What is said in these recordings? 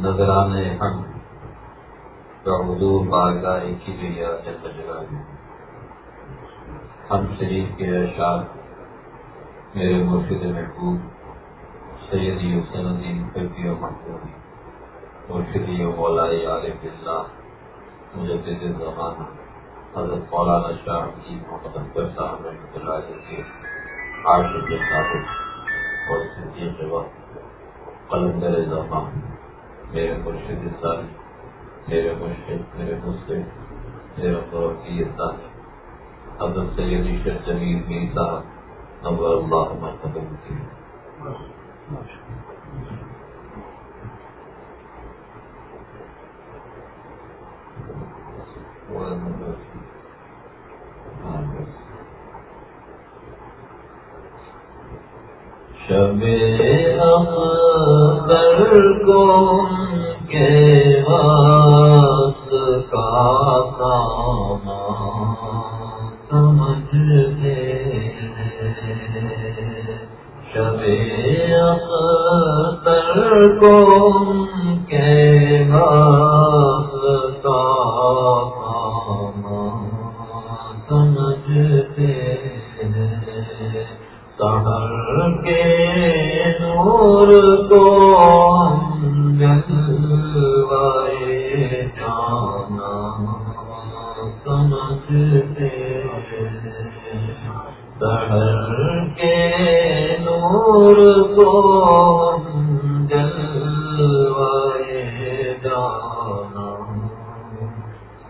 نظرانے ہم کا حضور بارگاہ کی گئی جب جگہ ہم شریف کے اشعار میرے مرشد محبوب، سیدی حسین الدین فرقی و محبوبی مرشدی و مولائی عارف اللہ مجدد زمانہ، حضرت مولانا شاہ جی محمد اکبر صاحب رحمۃ اللہ علیہ کے عاشق صاحب اور صدیق وقت قلندر زمان میرے مرشد سال میرے مرشد، میرے مسلم، میرے غور کی حضرت سید شیخ جمیل میر صاحب نمبر اللہ مرتبہ کی شب اختر کو کے واسط کا ساما سمجھتے شب اختر کو کے واسط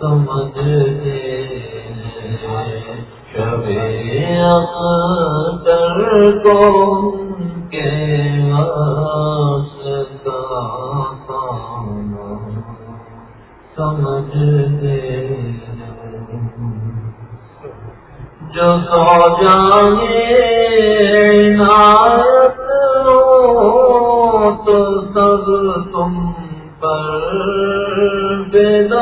سمجھتے شب اختر کو کے واسطہ پانا۔ سمجھتے جو سو جانے نایت ہو تو سب تم پر بیدا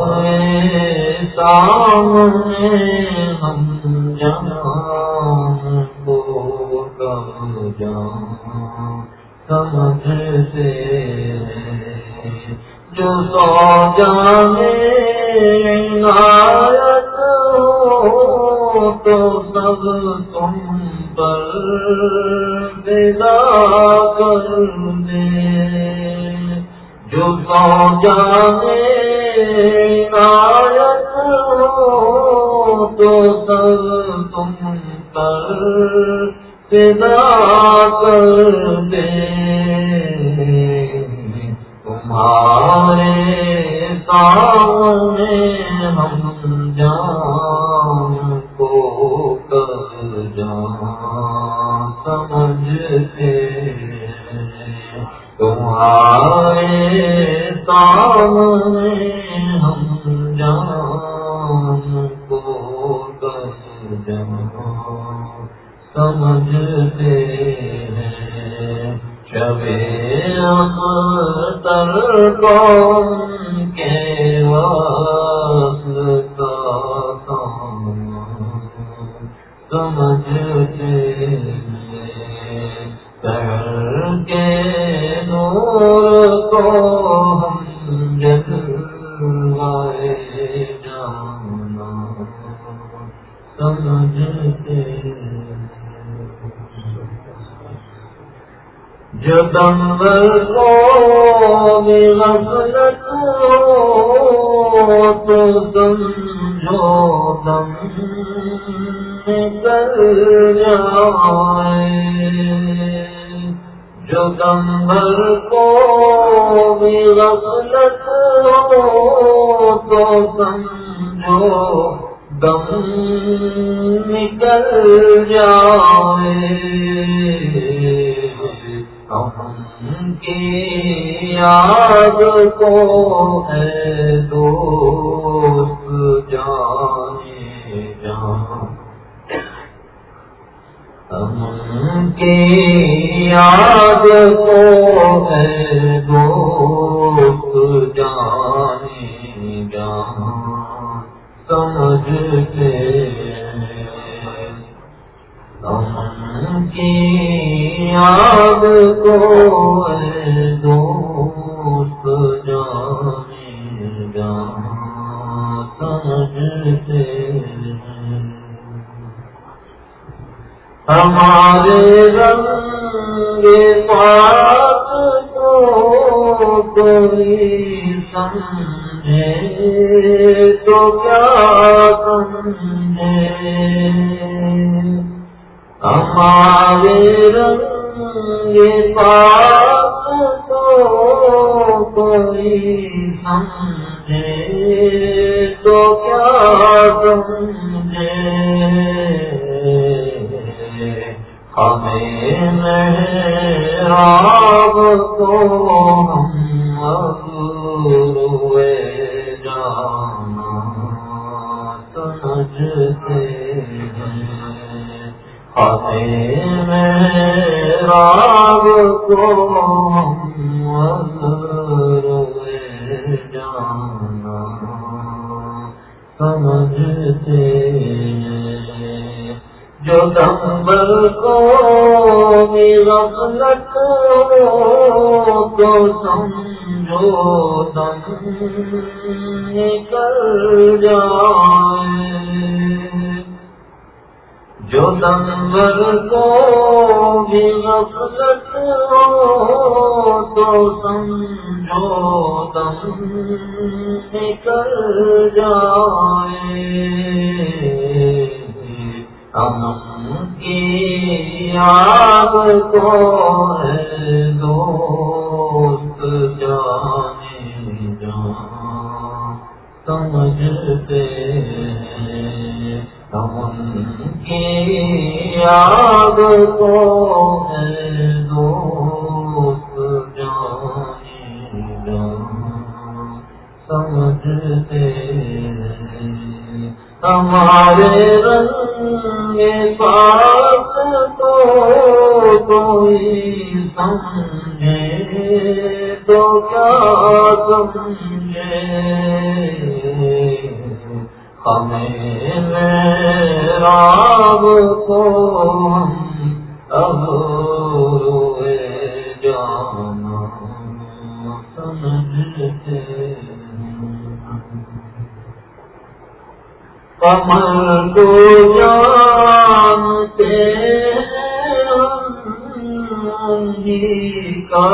تو سب تم پر شب اختر کے واسطہ دم سمجھتے ہم کی یاد کو دوست جانے جان ہمارے رنگ کو کوئی سمجھے تو کیا سمجھے ہمارے رنگ پات کو کوئی سمجھے تو کیا سمجھے ہمیں آپ کو غفلت تو سمجھو دم نکل جائے۔ جو دمبل کو بھی غفلت تو سمجھو دم نکل جائے۔ ہم کی یاد کو ہے دوست جانے جان سمجھتے ہم کی یاد کو ہے دوست جانے جان سمجھتے ہمارے رنگ پاس تو کوئی سمجھے تو کیا سمجھے؟ ہمیں رام کو اب روئے کمل کو جانتے کا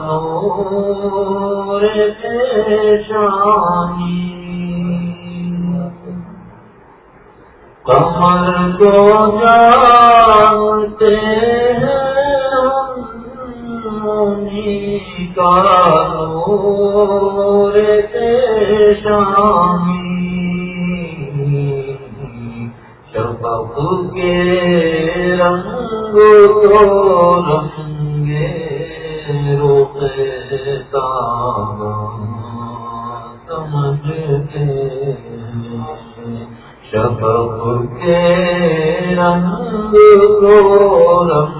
نور کمل کو جانتے کا نور شانی کے رنگ کو رنگے روکتا سمجھتے شبق کے رنگ کو رنگ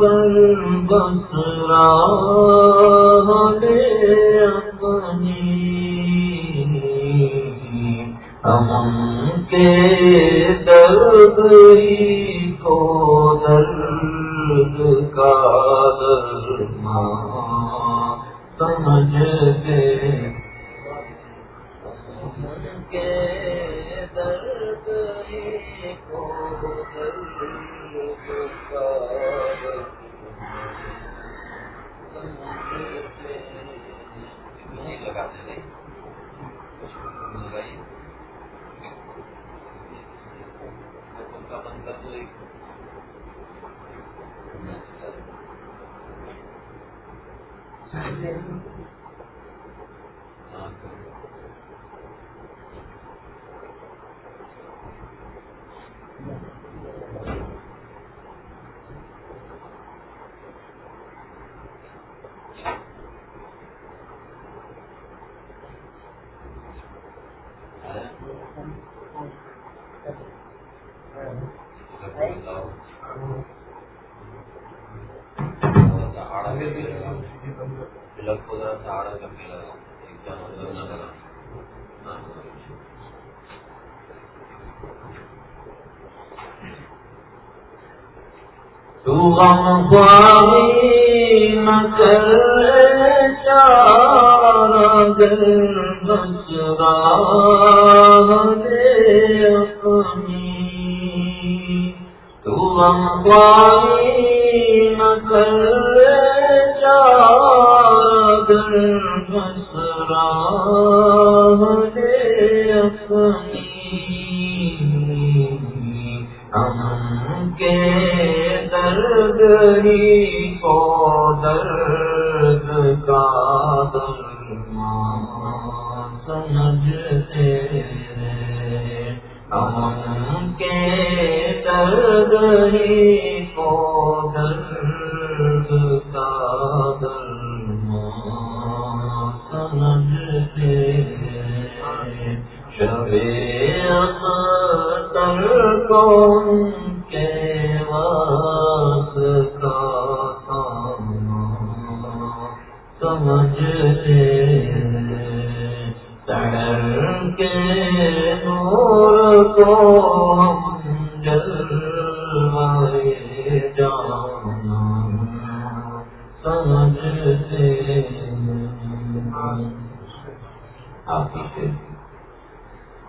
در بسرا ہمیں اپنی ہم کے درد کو غم خواہی مکر چار دل بچرا دے اپنی تو غم خواہی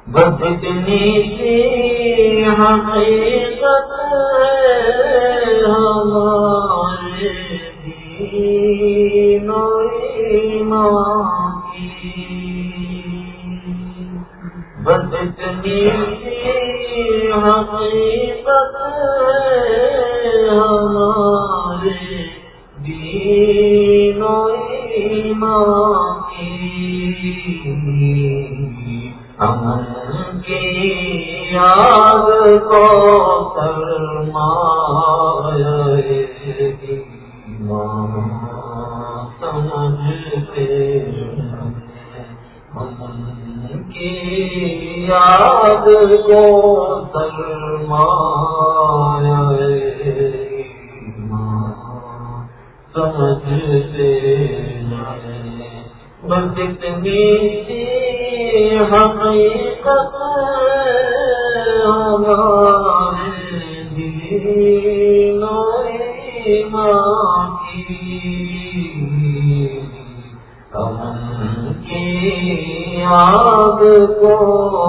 بدنی سے حقیقت کی یاد کو سرمایا سمجھتے بس حقیقت کی کو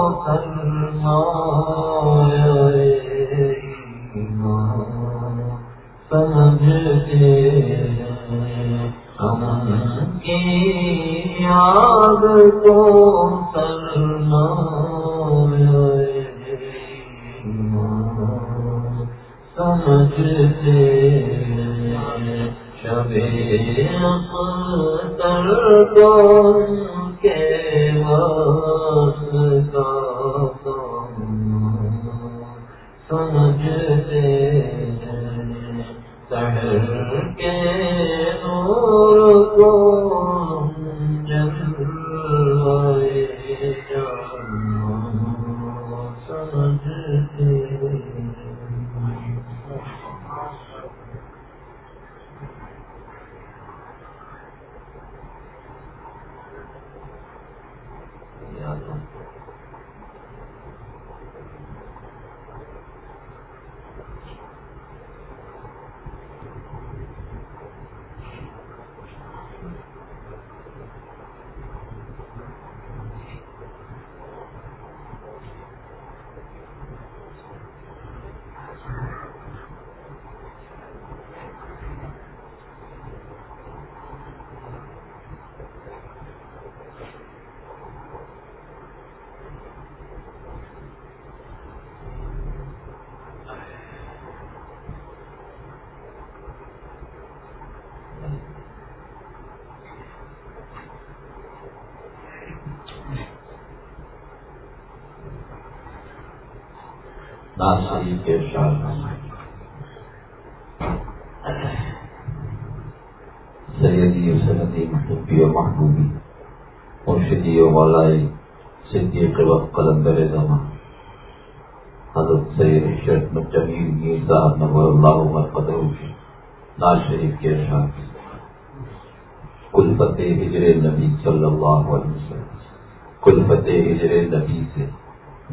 شریف کے ارشاد سیدی و سندی محبوبی و محبوبی، مرشدی و مولائی صدیق وقت قلندر زمان۔ حضرت سید شرط جمیل میر صاحب نور اللہ مرقدہ کی جی، ناز شریف کے ارشاد۔ کل فتح ہجر نبی صلی اللہ علیہ وسلم۔ کل فتح ہجر نبی سے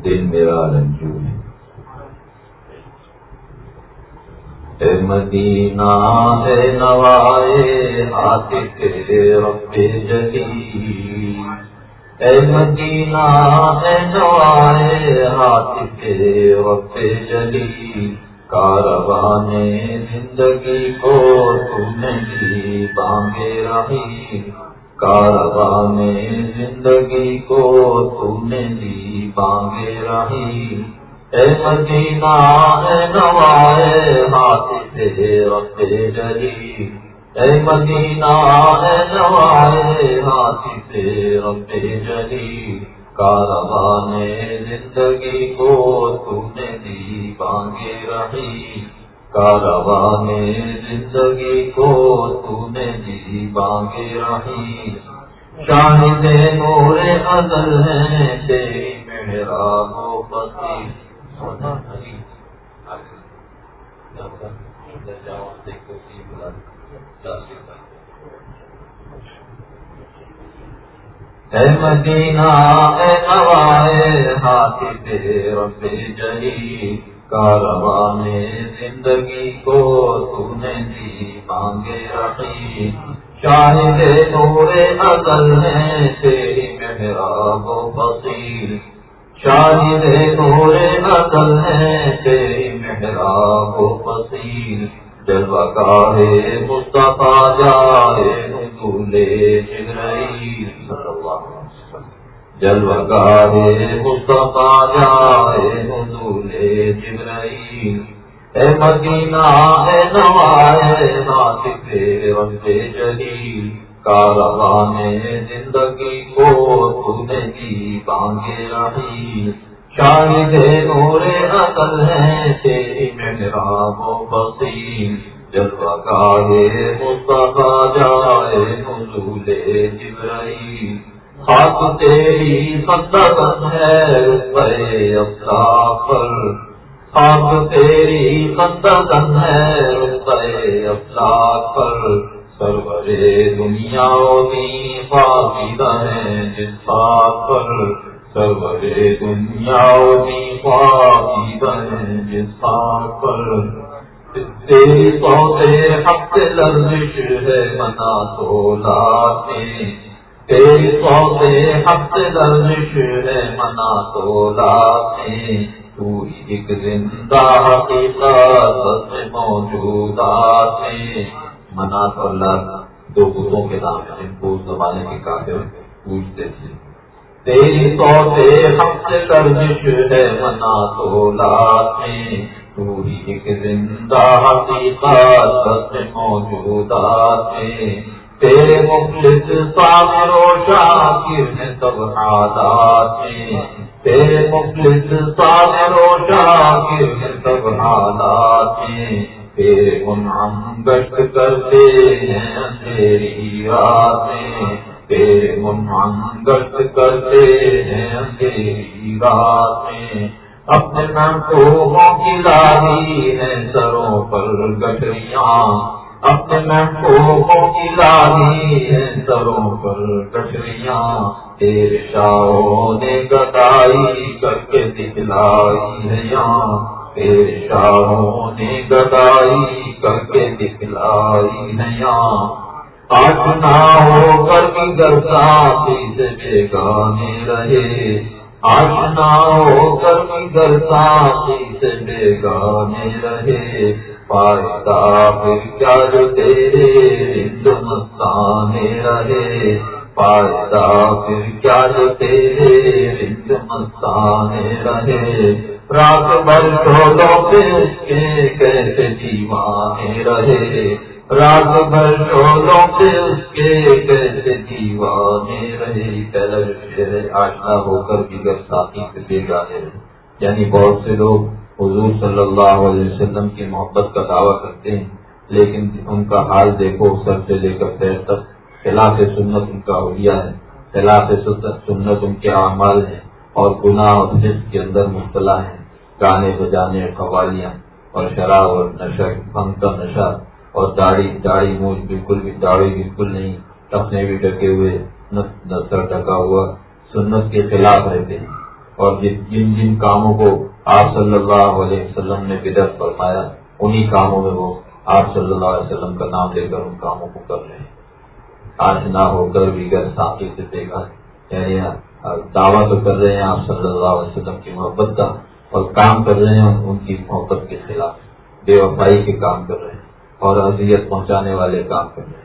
دل میرا رنجو ہے۔ اے مدینہ ہے نوائے ہاتھ تیرے رب جلی اے مدینہ ہے نوائے ہاتھ تیرے رب جلی کاربان زندگی کو تم نے بانگے رہی۔ کاربان زندگی کو تم نے دی بانگے رہی۔ اے مدینہ ہے نوائے ہاتھ سے وقت جلی اے مدینہ ہے نوائے ہاتھ سے وقت جلی کاربان زندگی کو تو نے دی بانگے رہی کاربان زندگی کو تو نے دی بانگے رہی شاہد نور ازل ہے تیری میرا گو پتی اے مدینہ، اے نوائے ہاتھ پہ رب جلی کارواں زندگی کو تو نے دی مانگے رکھی شاہد نور ازل ہے تیری محراب و فصیل شاہد نور ازل ہے، تیری محراب و فصیل۔ جلوہ گاہے مصطفیٰ جائے نزولے جبرائیل صلی اللہ علیہ وسلم۔ جلوہ گاہے مصطفیٰ جائے نزولے جبرائیل۔ اے مدینہ، اے نوائے ناطق رب جلیل۔ کاروان زندگی کو تو نے دی بانگے رہی شاہد نور عقل ہے تیری میں محراب و بصیر جلوہ گاہے مصطفیٰ جائے نزول جبرائیل خاک تیری صدقت ہے رتبے افلاق پر خاک تیری صدقت ہے رتبے افلاق پر سرورے دنیا دی فاقدہ ہے جس خاک پر سرورے دنیا دی فاقدہ ہے جس خاک پر تیری سوتے حق لرزش ہے منا تو لاتے تیری سوتے حق لرزش ہے منا تو لاتے تو ایک زندہ حقیقت میں موجودات ہے منا تو اللہ دو بتوں کے نام ہیں جن کو اس زمانے کے کافر پوچھتے تھے۔ تیری سوتے حق لرزش ہے منا تو لاتے تو ہی ایک زندہ حقیقت میں موجودات ہے تیرے مخلص سامر و شاکر ہیں سب حالات ہیں تیرے مخلص سامر و شاکر ہیں سب حالات ہیں تیرے منعم گشت کرتے ہیں اندھیری راتیں۔ تیرے منعم گشت کرتے ہیں اندھیری راتیں۔ اپنے محبوبوں کی لاری ہے سروں پر گٹریاں اپنے محبوبوں کی لاری ہے سروں پر گٹریاں تیرے شاہوں نے گدائی کر کے دکھلائی ہے یہاں۔ تیرے شاہوں نے گدائی کر کے دکھلائی ہے یہاں آج نہ ہو کر بھی گرتا سے بیگانے رہے۔ آشنا ہو کر بھی گرتا سے بیگانے رہے۔ پائتا پھر کیا جو تیرے ہند مستانے رہے۔ پائتا پھر کیا جو تیرے ہند مستانے رہے۔ رات بھر ڈولوں پہ کیسے دیوانے رہے۔ رات بھر ڈولوں پہ اس کے کیسے دیوانے رہے۔ پہلا جو شعر آشنا ہو کر دیگر ساتھی سے بے گانے یعنی بہت سے لوگ حضور صلی اللہ علیہ وسلم کی محبت کا دعویٰ کرتے ہیں، لیکن ان کا حال دیکھو، سر سے لے کر پیر تک خلاف سنت ان کا حلیہ ہے خلاف سنت ان کے اعمال ہیں۔ اور گناہ اور جسم کے اندر مبتلا ہیں۔ گانے بجانے، قوالیاں اور شراب اور نشہ بھنگ کا نشہ اور داڑھی داڑھی منہ بالکل بھی، داڑھی بالکل نہیں۔ ٹپنے بھی ڈکے ہوئے نسر ڈکا ہوا سنت کے خلاف رہتے ہیں۔ اور جن جن کاموں کو آپ صلی اللہ علیہ وسلم نے بدت فرمایا، انہی کاموں میں وہ آپ صلی اللہ علیہ وسلم کا نام لے کر ان کاموں کو کر رہے ہیں۔ آج نہ ہو کر بھی گر ساتھی سے دیکھا یعنی دعویٰ تو کر رہے ہیں آپ صلی اللہ علیہ وسلم کی محبت کا اور کام کر رہے ہیں ان کی محبت کے خلاف، بے وفائی کے کام کر رہے ہیں اور اذیت پہنچانے والے کام کر رہے ہیں۔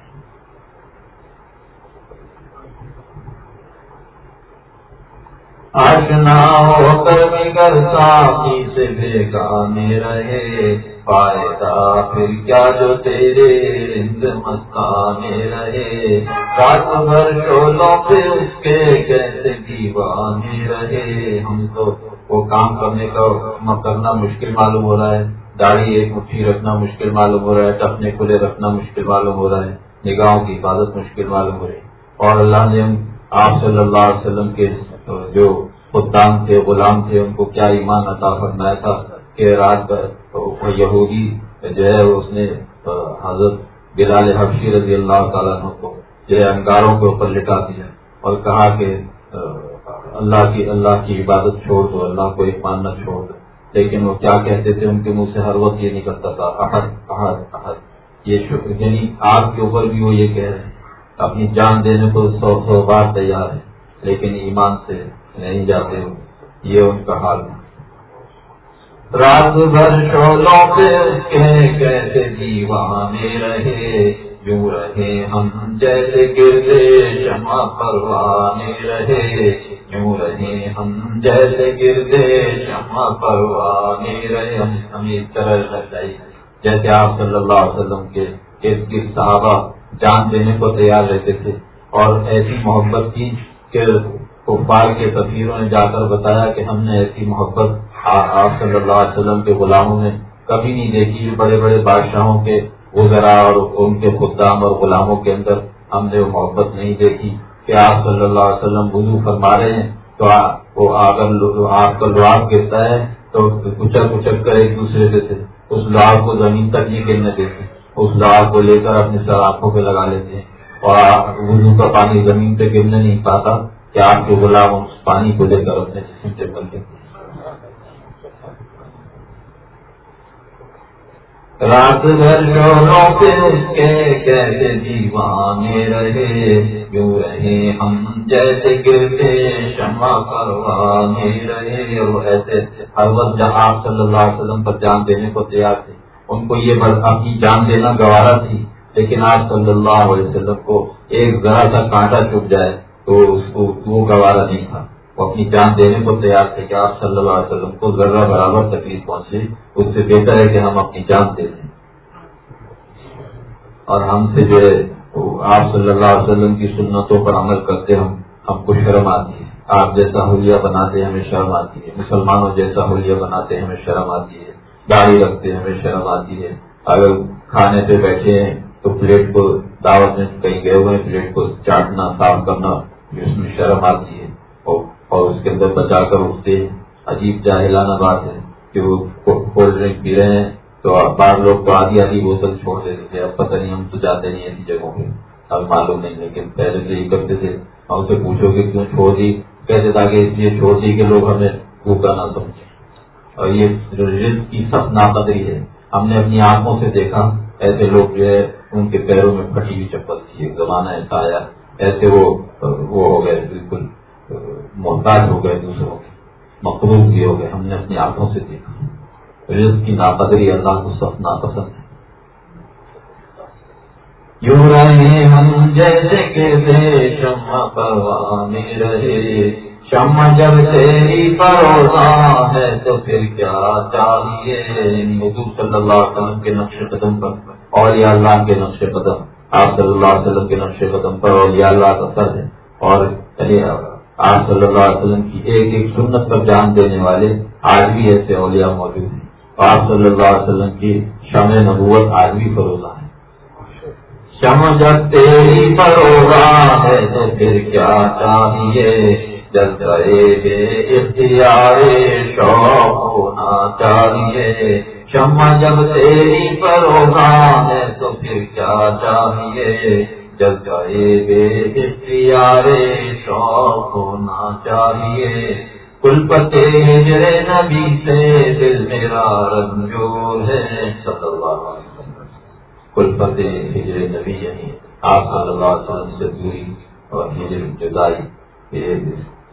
آشنا ہو کر بغیر ساتھی سے بے گانے رہے فائدہ پھر کیا جو تیرے رند مستانے رہے۔ رات بھر شولوں پہ اس کے کیسے دیوانے رہے۔ ہم تو وہ کام کرنے کا کرنا مشکل معلوم ہو رہا ہے۔ داڑھی ایک مٹھی رکھنا مشکل معلوم ہو رہا ہے۔ ٹپنے کھلے رکھنا مشکل معلوم ہو رہا ہے۔ نگاہوں کی حفاظت مشکل معلوم ہو رہی ہے۔ اور اللہ نے آپ صلی اللہ علیہ وسلم کے جو خدام تھے، غلام تھے، ان کو کیا ایمان عطا فرمایا تھا کہ رات یہودی جو ہے، اس نے حضرت بلال حفشی رضی اللہ تعالیٰ کو جو ہے، انگاروں کے اوپر لٹا دیا اور کہا کہ، اللہ کی اللہ کی عبادت چھوڑ دو، اللہ کو ایک ماننا چھوڑ دو۔ لیکن وہ کیا کہتے تھے؟ ان کے منہ سے ہر وقت یہ نکلتا تھا، احد احد احد۔ یہ یعنی آپ کے اوپر بھی وہ یہ کہہ رہے ہیں۔ اپنی جان دینے کو سو سو بار تیار ہے لیکن ایمان سے نہیں جاتے ہو۔ یہ ان کا حال ہے۔ رات بھر شولوں پہ کیسے دیوانے رہے، یوں رہے ہم جیسے گرتے شما پروانے رہے، یوں رہے ہم جیسے گرتے شما پروانے رہے۔ ہم ہمیں اس طرح لگ جائیے جیسے آپ صلی اللہ علیہ وسلم کے ارد گرد صحابہ جان دینے کو تیار رہتے تھے اور ایسی محبت کی کہ کفار کے تفیروں نے جا کر بتایا کہ ہم نے ایسی محبت آپ صلی اللہ علیہ وسلم کے غلاموں نے کبھی نہیں دیکھی۔ بڑے بڑے بادشاہوں کے گزرا اور ان کے خدام اور غلاموں کے اندر ہم نے وہ محبت نہیں دیکھی۔ کہ آپ صلی اللہ علیہ وسلم وضو فرما رہے ہیں تو وہ اگر آپ کا لواب گرتا ہے تو کچل کچل کر ایک دوسرے سے تھے اس لواب کو زمین تک نہیں گرنے دیتے، اس لواب کو لے کر اپنے سر آنکھوں پہ لگا لیتے ہیں۔ اور وضو کا پانی زمین پہ گرنے نہیں پاتا کہ آپ کے غلام اس پانی کو لے کر اپنے جسم سے بن گئے۔ رات بھر شوروں پہ اس کے کیسے دیوانے رہے؟ یوں رہے ہم جیسے گرتے شمع کروانے رہے۔ وہ ایسے ہر وقت جہاں آپ صلی اللہ علیہ وسلم پر جان دینے کو تیار تھے، ان کو یہ بس اپنی جان دینا گوارا تھی۔ لیکن آپ صلی اللہ علیہ وسلم کو ایک ذرا سا کانٹا چپ جائے تو اس کو وہ گوارا نہیں تھا۔ وہ اپنی جان دینے کو تیار تھے کہ آپ صلی اللہ علیہ وسلم کو ذرا برابر تکلیف پہنچے، اس سے بہتر ہے کہ ہم اپنی جان دے دیں۔ اور ہم سے جو ہے، آپ صلی اللہ علیہ وسلم کی سنتوں پر عمل کرتے ہم ہم کو شرم آتی ہے۔ آپ جیسا حلیہ بناتے ہیں، ہمیں شرم آتی ہے۔ مسلمانوں جیسا حلیہ بناتے ہیں، ہمیں شرم آتی ہے۔ گاڑی رکھتے ہمیں شرم آتی ہے۔ اگر کھانے پہ بیٹھے ہیں تو پلیٹ کو دعوت میں کہیں گئے ہوئے پلیٹ کو چاٹنا، صاف کرنا اس میں شرم آتی ہے۔ اور اس کے اندر بچا کر اٹھتے ہیں۔ عجیب جاہلانہ بات ہے کہ وہ کولڈ ڈرنک پی رہے ہیں۔ تو بعض لوگ تو آدھی آدھی بوتل چھوڑ دیتے تھے۔ اب پتہ نہیں ہم تو جاتے نہیں ایسی جگہوں پہ۔ اب معلوم نہیں لیکن پہلے سے یہی کرتے تھے۔ اور اسے پوچھو کہ کیوں چھوڑ دی؟ کہتے تاکہ اس لیے چھوڑ دی کہ لوگ ہمیں بھوکا نہ سمجھے اور یہ رزق کی سب ناقدری ہے۔ ہم نے اپنی آنکھوں سے دیکھا۔ ایسے لوگ جو ہے ان کے پیروں میں پھٹی ہوئی چپل تھی، ایک زمانہ ایسا آیا، ایسے وہ وہ ہو گئے، بالکل محتاج ہو گئے دوسروں کے، مقروض بھی ہو گئے، ہم نے اپنی آنکھوں سے دیکھا۔ رزق کی ناقدری اللہ کو سب ناپسند ہے۔ یوں رہے ہم جیسے کہ شمع پروانے رہے، شمع جب تیری پروسا ہے تو پھر کیا چاہیے؟ حضور صلی اللہ علیہ وسلم کے نقش قدم پر۔ اور یا اللہ کے نقش قدم، آپ صلی اللہ علیہ وسلم کے نقش قدم پر اور یا اللہ کا سر ہے۔ اور یعنی آپ صلی اللہ علیہ وسلم کی ایک ایک سنت پر جان دینے والے آج بھی ایسے اولیاء موجود ہیں۔ آپ صلی اللہ علیہ وسلم کی شمع نبوت آج بھی فروغہ ہے۔ شم جب تیری پروگا ہے تو پھر کیا چاہیے؟ جل بے اختیار شوق ہونا چاہیے۔ شمع جب تیری پروگا ہے تو پھر کیا چاہیے؟ جل بے اختیار، شوق ہونا چاہیے۔ کل پتے ہجرے نبی سے، دل میرا رنجور ہے۔ صلی اللہ علیہ وسلم۔ کل پتے ہجرے نبی یعنی آپ صلی اللہ علیہ وسلم سے دوری اور ہجر جدائی۔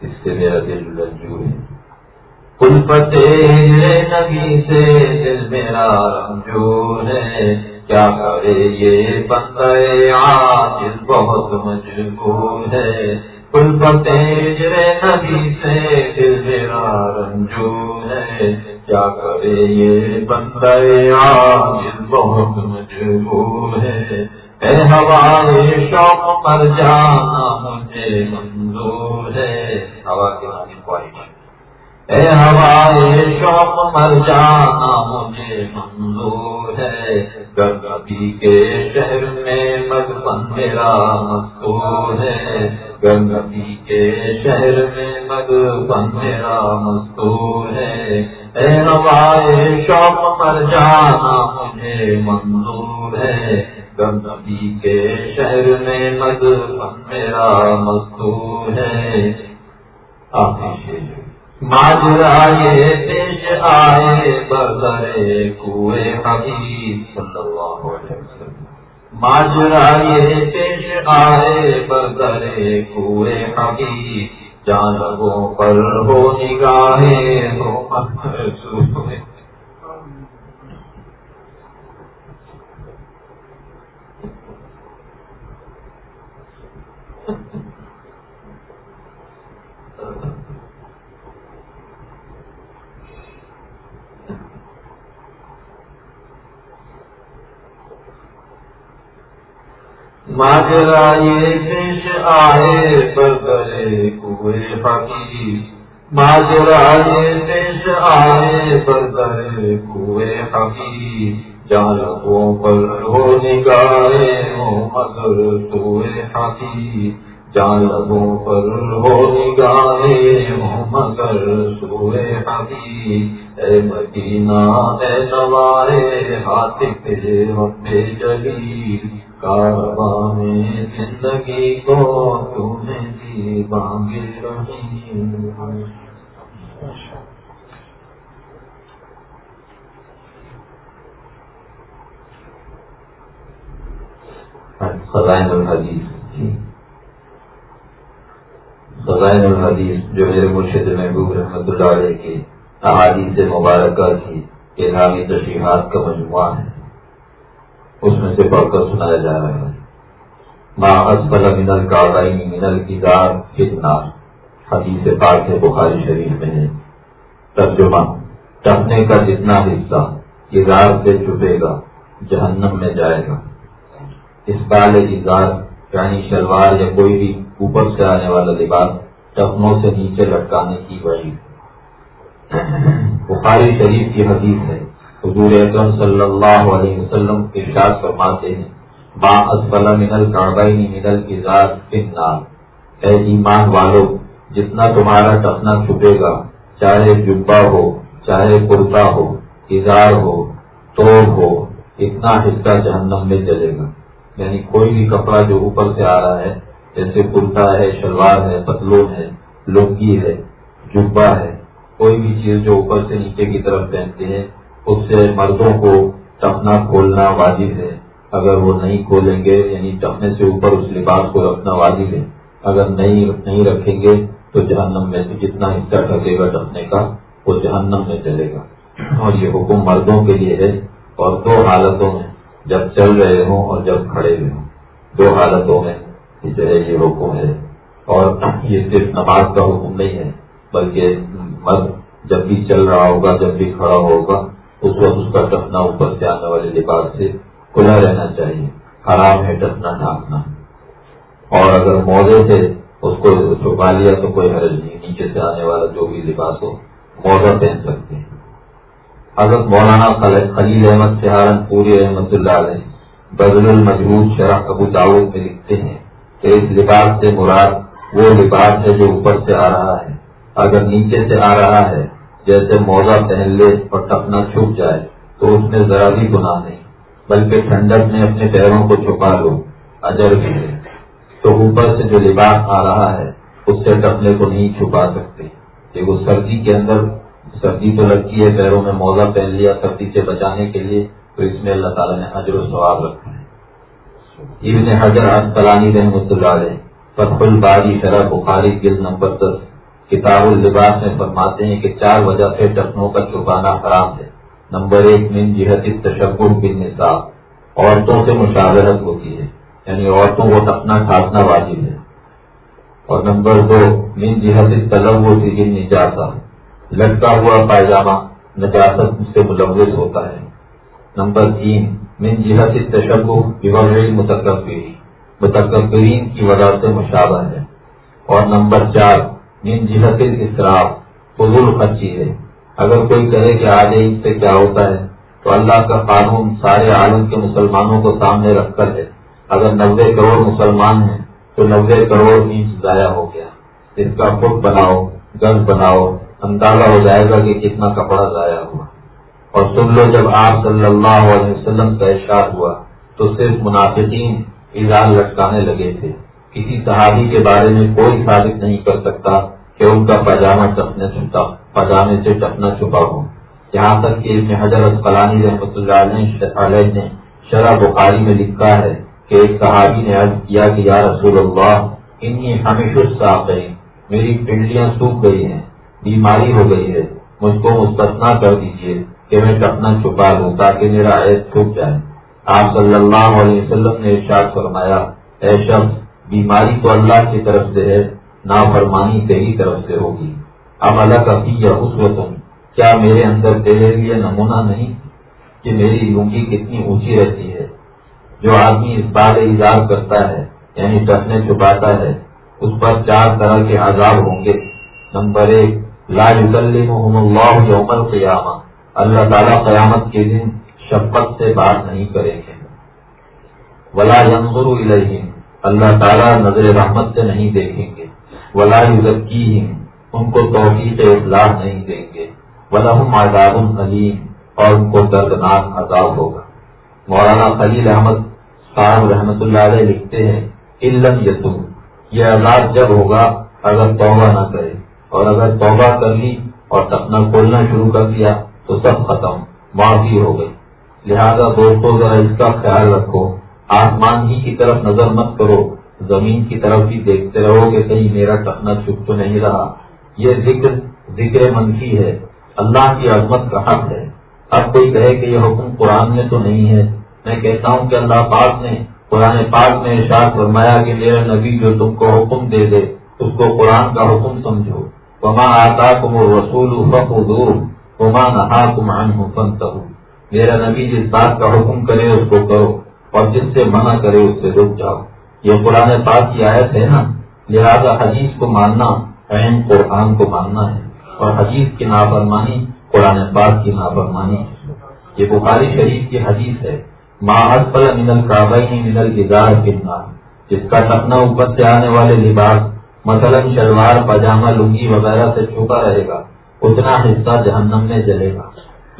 اس سے میرا دل رنجور ہے۔ کل پتے نبی سے، دل میرا رنجور ہے۔ کیا کرے یہ بندہ آج بہت مجبور ہے۔ کل پتے نبی سے، دل میرا رنجور ہے۔ کیا کرے یہ بندہ آج بہت مجبور ہے۔ اے ہوائے شوق پر جانا مجھے منظور ہے۔ ہوا کے نام خواہش اے ہوائے شوق پر جانا مجھے منظور ہے۔ گنگی کے شہر میں مدفن میرا مستور ہے۔ گنگی کے شہر میں مدفن میرا مستور ہے۔ اے ہوائے شوق پر جانا مجھے منظور ہے۔ گندگی کے شہر میں مد میرا مزدور ہے۔ ماجرا یہ پیش آئے بدرے کوئے حبیب صلی اللہ علیہ وسلم۔ ماجرا یہ پیش آئے بدرے کوئے حبیب، جانبوں پر ہو نگاہیں ہو ماجرا یہ پیش آئے بدلے کوئے حقی ماجرا یہ پیش آئے بدلے کوئے حقی جانبوں پر ہو نگاہے ہو مگر توئے حقی جانبوں پر ہو نگاہے ہو مگر سوئے حقی اے مدینہ، اے نوارے ہاتھ پہ رب جلیل کارواں زندگی کو تم نے دی بانگے رہی خزائن الحدیث خزائن الحدیث جو میرے مرشد محبوب رحمت اللہ علیہ کی احادیث مبارکہ کی الہامی تشریحات کا مجموعہ ہے اس میں سے پڑھ کر سنایا جا رہا ہے۔ ماں اسفل منل کا منل کی دار کتنا حدیث پاک ہے، بخاری شریف میں ہے۔ ترجمہ، ٹپنے کا جتنا حصہ کردار سے چھپے گا، جہنم میں جائے گا۔ اس بال اظہار یعنی شلوار یا کوئی بھی اوپر سے آنے والا لباس، ٹپنوں سے نیچے لٹکانے کی وجہ بخاری شریف کی حدیث ہے حضور اکرم صلی اللہ علیہ وسلم ارشاد فرماتے ہیں با اسفل منل کاغی منل کی ذات اے ایمان والو، جتنا تمہارا ٹپنا چھپے گا، چاہے جبا ہو، چاہے کرتا ہو اظہار ہو، توب ہو، اتنا حصہ جہنم میں چلے گا۔ یعنی کوئی بھی کپڑا جو اوپر سے آ رہا ہے، جیسے کرتا ہے، شلوار ہے، پتلون ہے، لنگی ہے جبا ہے، کوئی بھی چیز جو اوپر سے نیچے کی طرف پہنتے ہیں اس سے مردوں کو ٹپنا کھولنا واجب ہے۔ اگر وہ نہیں کھولیں گے یعنی ٹپنے سے اوپر اس لباس کو رکھنا واجب ہے۔ اگر نہیں نہیں رکھیں گے، تو جہنم میں سے جتنا حصہ ٹھکے گا ٹپنے کا، وہ جہنم میں چلے گا۔ اور یہ حکم مردوں کے لیے ہے۔ اور دو حالتوں میں، جب چل رہے ہوں اور جب کھڑے ہوئے ہوں۔ دو حالتوں میں جو ہے، یہ حکم ہے۔ اور یہ صرف نماز کا حکم نہیں ہے، بلکہ مرد جب بھی چل رہا ہوگا، جب بھی کھڑا ہوگا اس وقت اس کا ٹپنا اوپر سے آنے والے لباس سے کھلا رہنا چاہیے۔ خراب ہے ٹپنا ڈھانکنا۔ اور اگر موزے سے اس کو چھپا لیا تو کوئی حرج نہیں، نیچے سے آنے والا جو بھی لباس ہو موزہ پہن سکتے ہیں۔ حضرت مولانا خلیل احمد سہارن پوری احمد اللہ علیہ بدل المجبور شرح ابو داود میں لکھتے ہیں کہ اس لباس سے مراد وہ لباس ہے جو اوپر سے آ رہا ہے۔ اگر نیچے سے آ رہا ہے جیسے موزہ پہن لے اور ٹپنا چھپ جائے تو اس میں ذرا بھی گناہ نہیں، بلکہ ٹھنڈک میں اپنے پیروں کو چھپا لو، اجر بھی ہے۔ تو اوپر سے جو لباس آ رہا ہے، اس سے ٹپنے کو نہیں چھپا سکتے۔ کہ وہ سردی کے اندر، سردی تو لگتی ہے پیروں میں موزہ پہن لیا سردی سے بچانے کے لیے، تو اس میں اللہ تعالیٰ نے اجر و ثواب رکھا ہے۔ ابن حضر اسلانی رحمۃ اللہ علیہ، فتح الباری، شرح بخاری گل نمبر دس۔ کتاب اللباس میں فرماتے ہیں کہ چار وجہ سے ٹپنوں کا چھپانا حرام ہے۔ نمبر ایک، من جہت تشکر بن نصاب عورتوں سے مشاورت ہوتی ہے یعنی عورتوں کو ٹپنا کھانسنا واجب ہے۔ اور نمبر دو، من جہت طلب و ذہن نجاسا لٹکا ہوا پائجامہ نجاست سے ملوث ہوتا ہے۔ نمبر تین، من جہت تشبر متقبرین متقبرین کی وجہ سے مشابہ ہے۔ اور نمبر چار من جہت اصراف فضول خرچی ہے۔ اگر کوئی کہے کہ آج عید سے کیا ہوتا ہے، تو اللہ کا قانون سارے عالم کے مسلمانوں کو سامنے رکھ کر ہے۔ اگر نبے کروڑ مسلمان ہیں، تو نبے کروڑ اینچ ضائع ہو گیا۔ اس کا فٹ بناؤ گن بناؤ، اندازہ ہو جائے گا کہ کتنا کپڑا ضائع ہوا۔ اور سن لو جب آپ صلی اللہ علیہ وسلم کا اشار ہوا، تو صرف منافقین ایزان لٹکانے لگے تھے۔ کسی صحابی کے بارے میں کوئی ثابت نہیں کر سکتا کہ ان کا پاجامہ ٹپنے چھپا پاجامے سے ٹپنا چھپا ہو۔ یہاں تک کہ ابن حضرت فلانی رحمۃ اللہ علیہ نے شرح بخاری میں لکھا ہے کہ ایک صحابی نے عرض کیا کہ یا رسول اللہ، انی ہمیشہ صاف ہے میری پنڈلیاں سوکھ گئی ہیں، بیماری ہو گئی ہے، مجھ کو مستثنا کر دیجیے کہ میں ٹپنا چھپا لوں تاکہ میرا عید چھپ جائے۔ آپ صلی اللہ علیہ وسلم نے ارشاد فرمایا، اے شخص بیماری تو اللہ کی طرف سے ہے، نافرمانی تیری طرف سے ہوگی۔ اب اللہ کا یا اس وطن کیا میرے اندر تیرے لیے نمونہ نہیں کہ میری لونگی کتنی اونچی رہتی ہے؟ جو آدمی اس بار اظہار کرتا ہے یعنی ڈسنے چھپاتا ہے، اس پر چار طرح کے عذاب ہوں گے۔ نمبر ایک، لا يكلمهم اللہ یوم القیامہ۔ اللہ تعالیٰ قیامت کے دن شفقت سے بات نہیں کریں گے۔ ولا ينظر الیہم۔ اللہ تعالیٰ نظر رحمت سے نہیں دیکھیں گے۔ ولا ان کو توحید اطلاع نہیں دیں گے۔ ولہم عذاب علیم اور ان کو دردناک عذاب ہوگا۔ مولانا خلیل احمد صاحب رحمت اللہ علیہ لکھتے ہیں علم یتم یہ عذاب جب ہوگا، اگر توبہ نہ کرے۔ اور اگر توبہ کر لی اور سپنا کھولنا شروع کر دیا، تو سب ختم، معافی ہو گئی۔ لہذا دوستوں ذرا اس کا خیال رکھو۔ آسمان ہی کی طرف نظر مت کرو، زمین کی طرف بھی دیکھتے رہو کہ کہیں میرا ٹپنا چھپ تو نہیں رہا۔ یہ ذکر ذکر منفی ہے۔ اللہ کی عظمت کا حق ہے۔ اب کوئی کہے کہ یہ حکم قرآن میں تو نہیں ہے۔ میں کہتا ہوں کہ اللہ پاک نے قرآن پاک میں ارشاد فرمایا کہ میرا نبی جو تم کو حکم دے دے، اس کو قرآن کا حکم سمجھو۔ وما آتا کم رسول دور وما نہا کمان حکم میرا نبی جس بات کا حکم کرے، اس کو کرو۔ اور جس سے منع کرے اس سے رک جاؤ۔ یہ قرآن پاک کی آیت ہے نا۔ لہذا حدیث کو ماننا اہم قرآن کو ماننا ہے۔ اور حدیث کی نافرمانی قرآن پاک کی نافرمانی یہ بخاری شریف کی حدیث ہے۔ ماحد پل من القابئی من الزار گرنا جس کا ٹپنا اوپر سے آنے والے لباس، مثلا شلوار پاجامہ لنگی وغیرہ سے چھپا رہے گا۔ اتنا حصہ جہنم میں جلے گا۔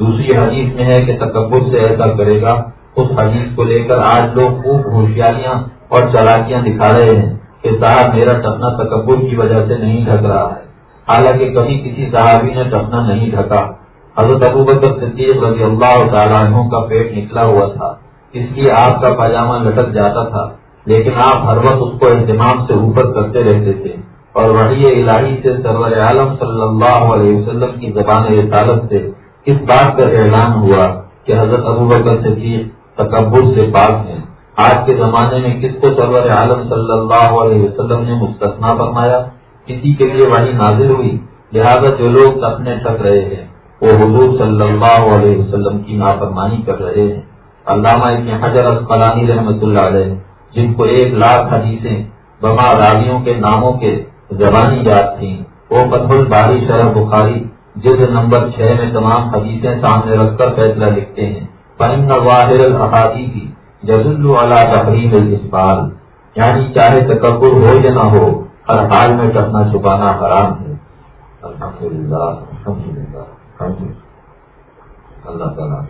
دوسری حدیث میں ہے کہ تکبر سے ایسا کرے گا اس حدیث کو لے کر آج لوگ خوب ہوشیاریاں اور چالاکیاں دکھا رہے ہیں کہ صاحب میرا ٹپنا تکبر کی وجہ سے نہیں ڈھک رہا ہے۔ حالانکہ کبھی کسی صحابی نے ٹپنا نہیں ڈھکا۔ حضرت ابو بکر صدیق رضی اللہ تعالیٰ عنہ کا پیٹ نکلا ہوا تھا۔ اس لیے آپ کا پاجامہ لٹک جاتا تھا۔ لیکن آپ ہر وقت اس کو اہتمام سے اوپر کرتے رہتے تھے۔ اور وحی الہی سے سرور عالم صلی اللہ علیہ وسلم کی زبان رسالت سے اس بات کا اعلان ہوا کہ حضرت ابو بکر صدیق تکبر سے پاک ہیں۔ آج کے زمانے میں کس کو سرور عالم صلی اللہ علیہ وسلم نے مستثنا فرمایا؟ کسی کے لیے وہی نازل ہوئی، لہذا جو لوگ اپنے ٹھک رہے ہیں، وہ حضور صلی اللہ علیہ وسلم کی نافرمانی کر رہے ہیں۔ علامہ ابن حجر اسقلانی رحمۃ اللہ علیہ، جن کو ایک لاکھ حدیثیں بما راویوں کے ناموں کے زبانی یاد تھیں، وہ فتح الباری شرح بخاری، جلد نمبر چھ میں تمام حدیثیں سامنے رکھ کر فیصلہ لکھتے ہیں۔ پن واحر الحادی کی جز اللہ الاسبال یعنی چاہے تکبر ہو یا نہ ہو، ہر حال میں ٹکنا چھپانا حرام ہے۔ الحمد للہ الحمد للہ اللہ تعالیٰ۔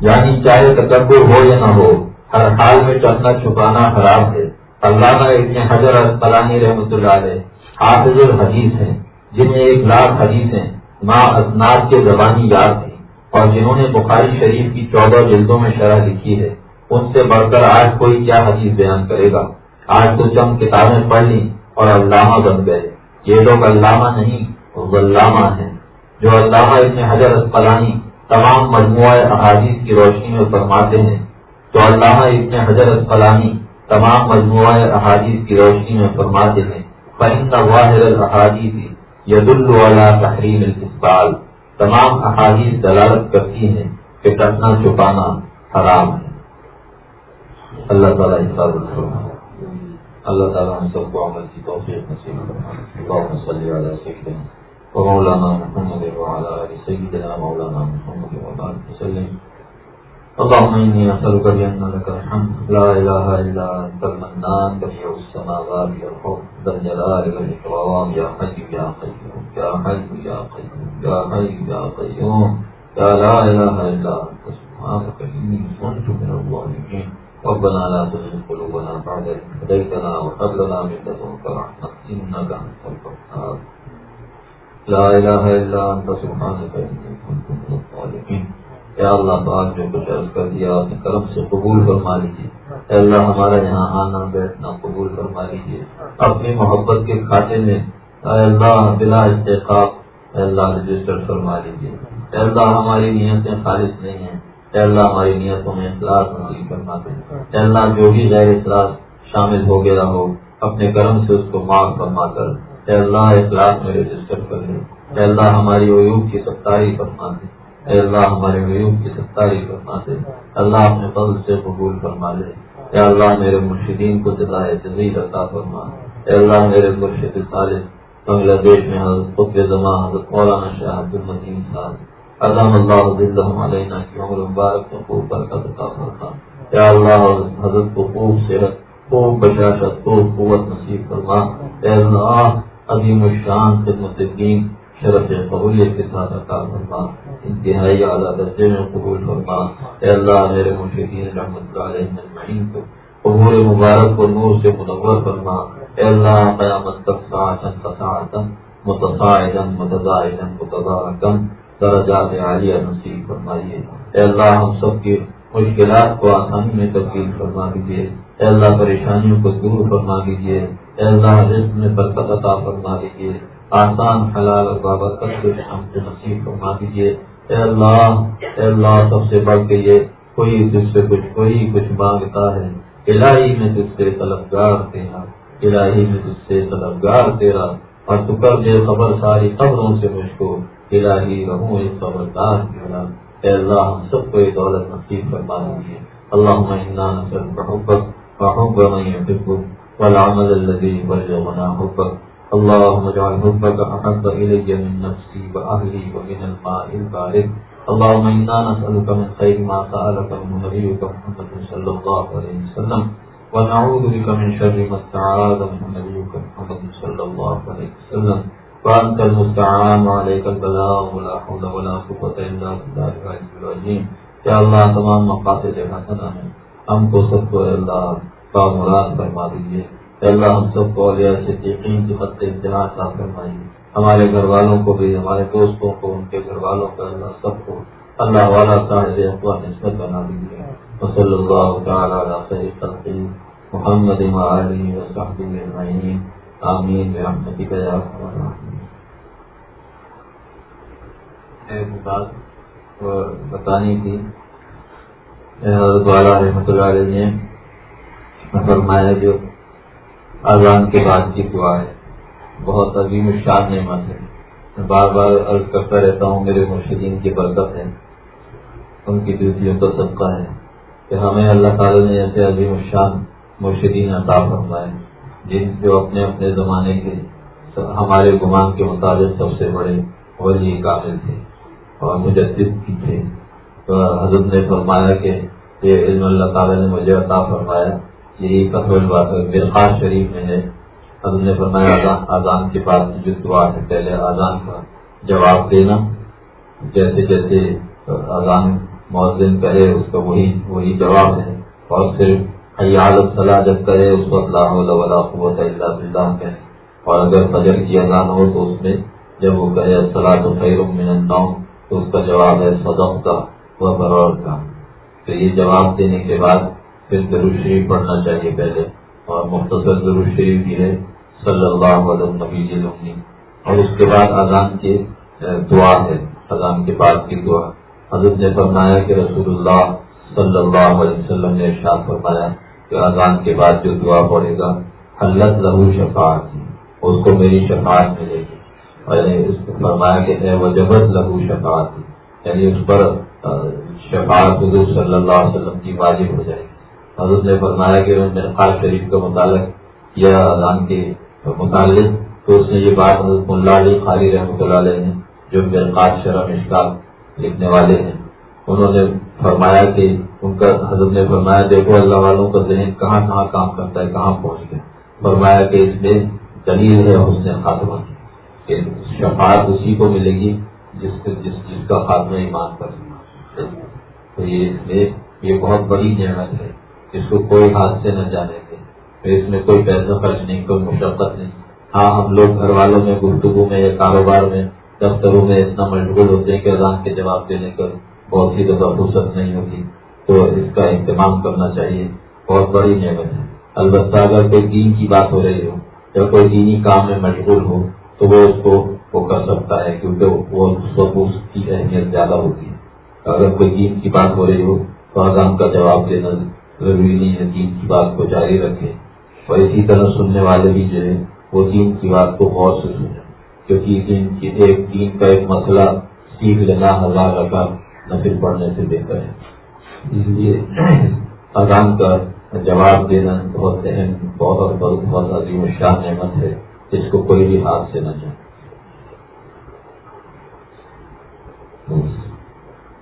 یعنی چاہے تکبر ہو یا نہ ہو، ہر حال میں ٹکنا چھپانا حرام ہے۔ علامہ ابن حضر الفلانی رحمۃ اللہ علیہ حافظ الحدیث ہیں، جنہیں ایک لاکھ حدیث ہیں۔ ماں اسناد کے زبانی یاد تھی اور جنہوں نے بخاری شریف کی چودہ جلدوں میں شرح لکھی ہے، ان سے بڑھ کر آج کوئی کیا حدیث بیان کرے گا؟ آج تو چند کتابیں پڑھ لی اور علامہ بن گئے۔ یہ لوگ علامہ نہیں علامہ ہیں۔ جو علامہ ابن حضر اسفلانی تمام مجموعہ احادیث کی روشنی میں فرماتے ہیں، تو علامہ ابن حضر اسفلانی تمام مجموعہ احادیث کی روشنی میں فرماتے ہیں پہنتا واحد الحادیث ید اللہ تحریم الاسبال تمام احادیث دلالت کرتی ہیں کہ ٹکنا چھپانا حرام ہے۔ اللہ تعالیٰ حفاظت اللہ تعالیٰ ہم سب کو عمل کی توفیق نصیب صلی علیہ وسلم مولانا محمد سیدنا، مولانا محمد وسلم۔ اللهم إني أسألك بأن لك الحمد. لا إله إلا أنت المنان، بديع السماوات والأرض ذا الجلال والإكرام، يا حي يا قيوم، يا حي يا قيوم، يا حي يا قيوم. يا لا إله إلا أنت، سبحانك إني كنت من الظالمين. ربنا لا تزغ قلوبنا بعد إذ هديتنا وهب لنا من لدنك رحمة، إنك أنت الوهاب. لا إله إلا أنت، سبحانك إني كنت من الظالمين. یا اللہ پاک جو کچھ عرض کر دیا اپنے کرم سے قبول فرما لیجیے اللہ، ہمارا یہاں آنا، بیٹھنا قبول فرما لیجیے اپنی محبت کے کھاتے میں اے اللہ بلا اے اللہ رجسٹر فرما لیجیے اے اللہ، ہماری نیتیں خالص نہیں ہیں۔ اے اللہ، ہماری نیتوں میں اخلاص نصیب فرما دیں اے اللہ، جو بھی غیر اخلاص شامل ہو گیا ہو اپنے کرم سے اس کو معاف فرما کر۔ اے اللہ، اخلاص میں رجسٹر کر لیں اے اللہ، ہماری عیوب کی ستاری فرما دیں اے اللہ ہمارے غیوب کی ستاری فرما دے۔ اللہ اپنے فضل سے قبول فرما دے۔ اے اللہ میرے مرشدین کو جزائے جزید عطا فرما۔ اے اللہ میرے مرشد صالح، بنگلہ دیش میں حضرت قطب زمان، حضرت مولانا شاہ عبد المدین صاحب۔ اعظم اللہ دلہ علینا کی عمر مبارک کو خوب برکت عطا فرما۔ اے اللہ حضرت کو خوب صحت، خوب بشاشت، خوب قوت نصیب فرما۔ اے اللہ عظیم الشان، خدمت دین شرف قبولیت کے ساتھ عطا فرما، انتہائی اعلیٰ درجے میں قبول فرما۔ اے اللہ، میرے مشکین رحمت اللہ علیہ کو قبول مبارک کو نور سے منور فرما۔ اے اللہ، قیامت تک ساعتن فساعتن متصاعدن متضاعدن متضاعدن درجات عالیہ نصیب فرمائیے۔ اے اللہ، ہم سب کی مشکلات کو آسانی میں تبدیل فرما دیجیے۔ اے اللہ، پریشانیوں کو دور فرما دیجیے۔ اے اللہ، رزق میں برکت عطا فرما دیجیے۔ آسان، حلال اور بابرکت ہم کو نصیب فرما دیجیے اے اللہ اے اللہ، سب سے بڑھ کے یہ کوئی جس سے کچھ، کوئی کچھ مانگتا ہے۔ الہی میں جس سے طلبگار تیرا، الہی میں جس سے طلبگار تیرا۔ اور تو کر دے خبر ساری خبروں سے مجھ کو۔ الہی رہوں اس خبردار تیرا اے اللہ، ہم سب کو یہ دولت نصیب فرما دیجیے اللہ نسل محبت محب من يحبك والعمل الذي يبلغنا حبك اللهم اجعل حبك احب الي من نفسي واهلي ومن الماء البارد. اللهم انا نسالك من خير ما سالك من نبيك محمد صلى الله عليه وسلم. ونعوذ بك من شر ما استعاذ من نبيك محمد صلى الله عليه وسلم. وانت المستعان وعليك البلاغ، ولا حول ولا قوه الا بالله العلي العظيم. یا اللہ تمام مقاصد حسنہ ہیں ہم کو سب کو اللہ کا مراد فرما دیجیے. اللہ ہم سب کو اولیاء سے یقین کی خط انتہا عطا فرمائیے ہمارے گھر والوں کو بھی، ہمارے دوستوں کو، ان کے گھر والوں کو اللہ سب کو اللہ والا صاحب اقوا نسبت بنا دیجیے۔ وصلی اللہ تعالیٰ علیہ خلقی محمد علی وصحب اجمعین۔ آمین۔ رحمتی کا ایک بات بتانی تھی۔ حضرت والا رحمۃ اللہ علیہ نے فرمایا جو اذان کے بعد کی دعا ہے۔ بہت عظیم الشان نعمت ہے میں بار بار عرض کرتا رہتا ہوں، میرے مرشدین کی برکت ہے۔ ان کی ڈیوٹیوں کا صدقہ ہے کہ ہمیں اللہ تعالی نے ایسے عظیم الشان مرشدین عطا فرمائے، جن جو اپنے اپنے زمانے کے ہمارے گمان کے مطابق سب سے بڑے ولی کامل تھے اور مجدد بھی تھے۔ تو حضرت نے فرمایا کہ یہ علم اللہ تعالیٰ نے مجھے عطا فرمایا۔ یہی قطب برخاص شریف میں ہے۔ حضرت نے فرمایا اذان کے بعد جو دعا ہے، پہلے اذان کا جواب دینا۔ جیسے جیسے اذان مؤذن کرے، اس کا وہی وہی جواب ہے۔ اور صرف حیال صلاح جب کرے، اس کو اللہ قوت اللہ بلّہ کہیں اور اگر فجر کی اذان ہو، تو اس میں جب وہ کہے صلاح تو خیر من النوم، تو اس کا جواب ہے صدق کا و برور کا۔ تو یہ جواب دینے کے بعد پھر ضرور شریف پڑھنا چاہیے پہلے اور مختصر ضرور شریف بھی ہے، صلی اللہ علیہ نبی جی اور اس کے بعد اذان کی دعا ہے، اذان کے بعد کی دعا۔ حضرت نے فرمایا کہ رسول اللہ صلی اللہ علیہ وسلم نے ارشاد فرمایا کہ اذان کے بعد جو دعا پڑے گا، حلت لہو شفاعت، اس کو میری شفاعت ملے گی۔ اور یعنی اس کو فرمایا کہ ہے وہ جبت لہو شفاعت یعنی اس پر شفاعت حضور صلی اللہ علیہ وسلم کی واجب ہو جائے گی۔ حضرت نے فرمایا کہ میرے خاص شریف کا متعلق کیا اذان کے متعلق، تو اس نے یہ بات حضرت اللہ علی خالی رحمۃ اللہ علیہ نے، جو میرے خاص شرم اشکال لکھنے والے ہیں، انہوں نے فرمایا کہ ان کا، حضرت نے فرمایا، دیکھو اللہ والوں کا ذہن کہاں کہاں کام کرتا ہے، کہاں پہنچ گیا۔ فرمایا کہ اس میں دلیل ہے حسن خاتمہ کہ شفاعت اسی کو ملے گی جس جس جس کا خاتمہ ایمان پر تو یہ اس میں، یہ بہت بڑی نعمت ہے۔ اس کو کوئی ہاتھ سے نہ جانے دے اس میں کوئی پیسہ خرچ نہیں، کوئی مشقت نہیں۔ ہاں ہم لوگ گھر والوں میں، گفتگو میں یا کاروبار میں، دفتروں میں اتنا مشغول ہوتے ہیں کہ اذان کے جواب دینے کا بہت ہی دفعہ فرصت نہیں ہوتی۔ تو اس کا اہتمام کرنا چاہیے۔ بہت بڑی نعمت ہے۔ البتہ اگر کوئی دین کی بات ہو رہی ہو، یا کوئی دینی کام میں مشغول ہو، تو وہ اس کو وہ کر سکتا ہے، کیونکہ وہ اس وقت اس کی اہمیت زیادہ ہوتی ہے۔ اگر کوئی دین کی بات ہو رہی ہو، تو اذان کا جواب دینا ضروری نہیں ہے دین کی بات کو جاری رکھے اور اسی طرح سننے والے بھی جو ہے وہ دین کی بات کو غور سے سنیں، کیونکہ دین کی ایک دین کا ایک مسئلہ سیکھ لینا ہزار رکھا نفل پڑھنے سے بہتر ہے۔ اس لیے اذان کا جواب دینا بہت اہم، بہت بہت بہت عظیم شاہ نعمت ہے۔ جس کو کوئی بھی ہاتھ سے نہ جائے۔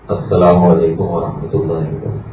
السلام علیکم ورحمۃ اللہ وبرکاتہ۔